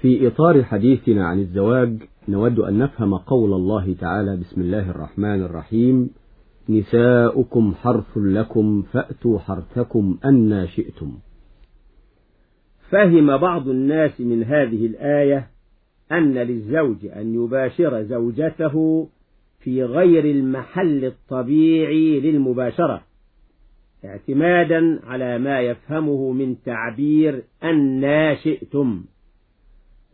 في إطار حديثنا عن الزواج نود أن نفهم قول الله تعالى بسم الله الرحمن الرحيم نساؤكم حرث لكم فأتوا حرثكم أنا شئتم. فهم بعض الناس من هذه الآية أن للزوج أن يباشر زوجته في غير المحل الطبيعي للمباشرة اعتمادا على ما يفهمه من تعبير أنا شئتم.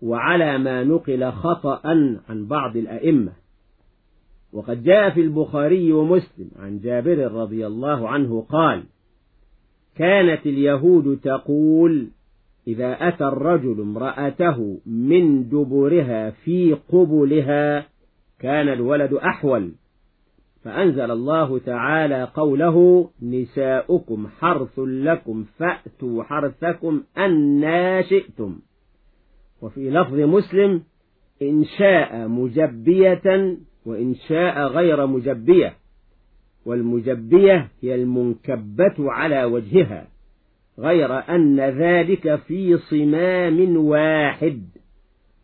وعلى ما نقل خطأ عن بعض الأئمة. وقد جاء في البخاري ومسلم عن جابر رضي الله عنه قال كانت اليهود تقول إذا أتى الرجل امرأته من دبرها في قبلها كان الولد أحول. فأنزل الله تعالى قوله نساؤكم حرث لكم فأتوا حرثكم أنا شئتم. وفي لفظ مسلم إن شاء مجبية وإن شاء غير مجبية والمجبية هي المنكبة على وجهها غير أن ذلك في صمام واحد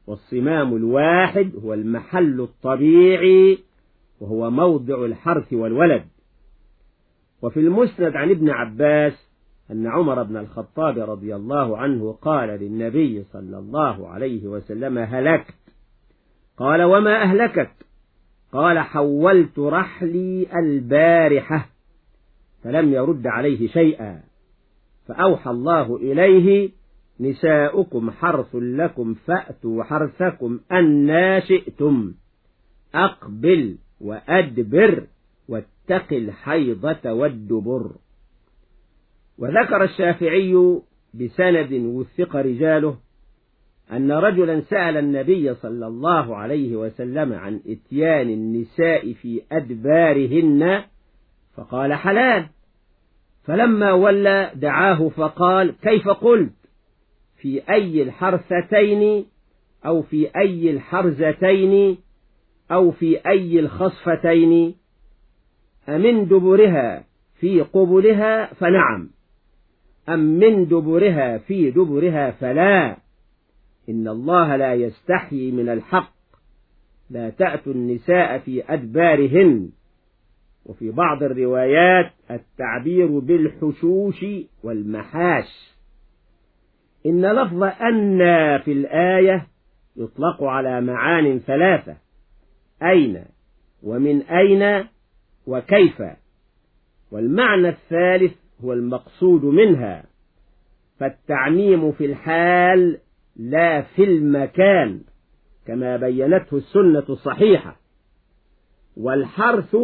والصمام الواحد هو المحل الطبيعي وهو موضع الحرث والولد. وفي المسند عن ابن عباس أن عمر بن الخطاب رضي الله عنه قال للنبي صلى الله عليه وسلم هلكت. قال وما أهلكت. قال حولت رحلي البارحة فلم يرد عليه شيئا. فأوحى الله إليه نساؤكم حرث لكم فأتوا حرثكم أنا شئتم. أقبل وأدبر واتق الحيضة والدبر. وذكر الشافعي بسند وثق رجاله أن رجلا سأل النبي صلى الله عليه وسلم عن إتيان النساء في أدبارهن فقال حلال. فلما ولى دعاه فقال كيف قلت؟ في أي الحرثتين أو في أي الحرزتين أو في أي الخصفتين؟ أمن دبرها في قبلها؟ فنعم. أم من دبرها في دبرها فلا. إن الله لا يستحيي من الحق. لا تأتوا النساء في أدبارهن. وفي بعض الروايات التعبير بالحشوش والمحاش. إن لفظ أن في الآية يطلق على معان ثلاثة. أين؟ ومن أين؟ وكيف؟ والمعنى الثالث هو المقصود منها. فالتعميم في الحال لا في المكان كما بينته السنة الصحيحة. والحرث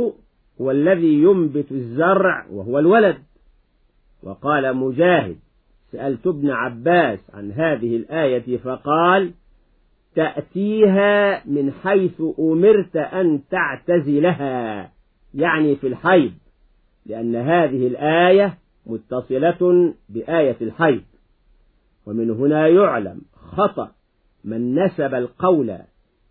هو الذي ينبت الزرع وهو الولد. وقال مجاهد سألت ابن عباس عن هذه الآية فقال تأتيها من حيث أمرت أن تعتزلها يعني في الحيض لأن هذه الآية متصلة بآية الحيض ومن هنا يعلم خطأ من نسب القول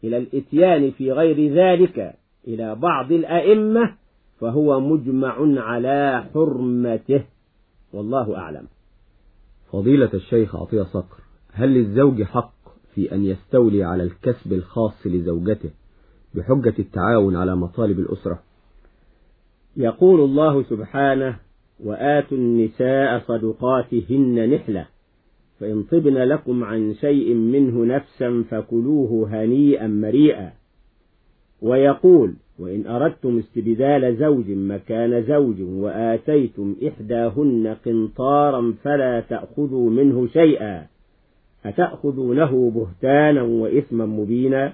إلى الإتيان في غير ذلك إلى بعض الأئمة فهو مجمع على حرمته. والله أعلم. فضيلة الشيخ عطية صقر هل للزوج حق في أن يستولي على الكسب الخاص لزوجته بحجة التعاون على مطالب الأسرة؟ يقول الله سبحانه وآتوا النساء صدقاتهن نحلة فإن طبن لكم عن شيء منه نفسا فكلوه هنيئا مريئا. ويقول وإن أردتم استبدال زوج مكان زوج وآتيتم إحداهن قنطارا فلا تأخذوا منه شيئا أتأخذونه بهتانا وإثما مبينا؟